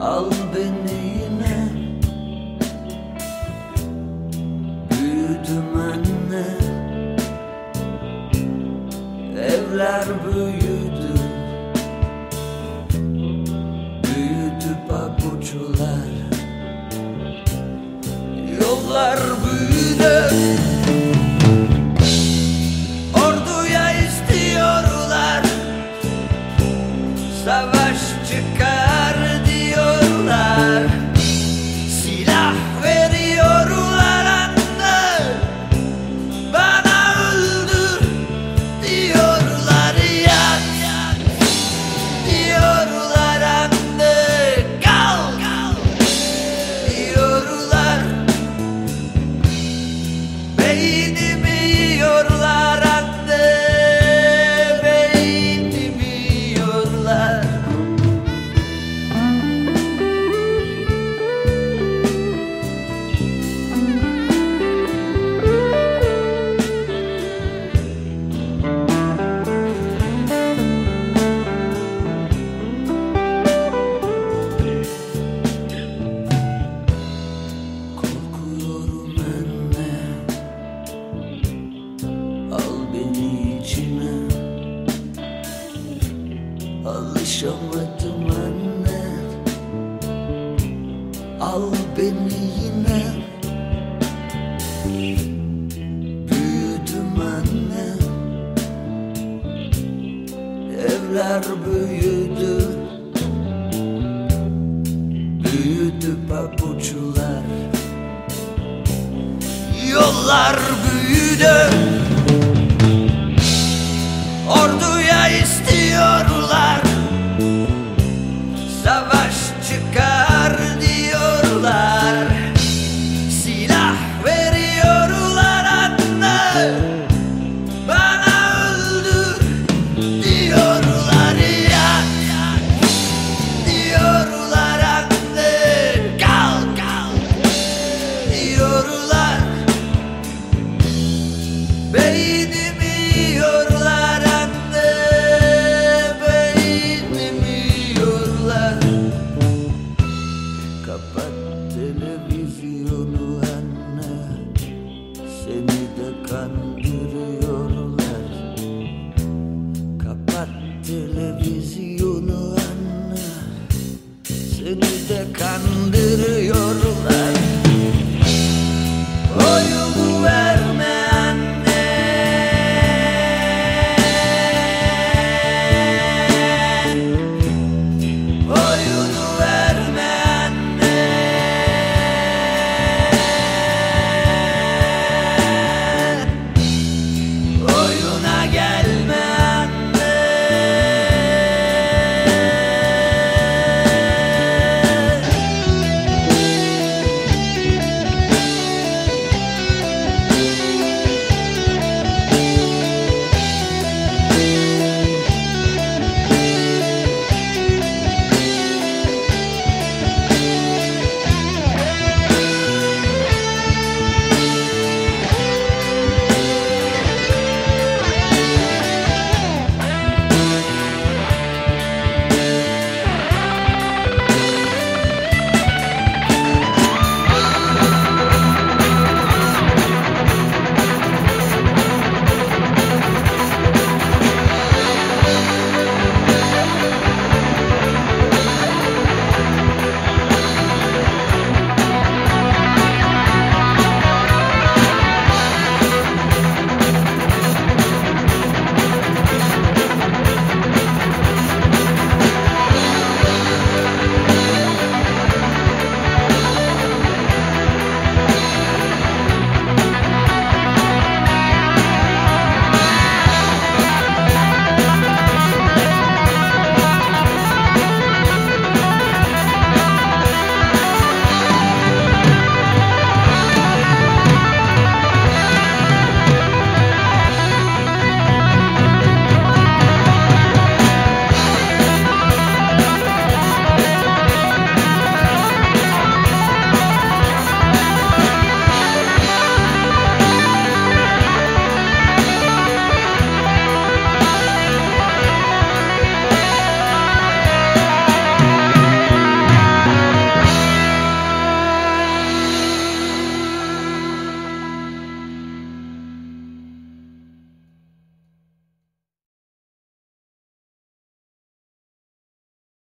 Al beni yine. Büyüdüm anne. Evler büyüdü Alışamadım anne. Al beni yine. Büyüdüm anne. Evler büyüdü. Büyüdü pabuçlar. Yollar büyüdü lavas de cara. Televizyonu anne. Seni de kandırıyorlar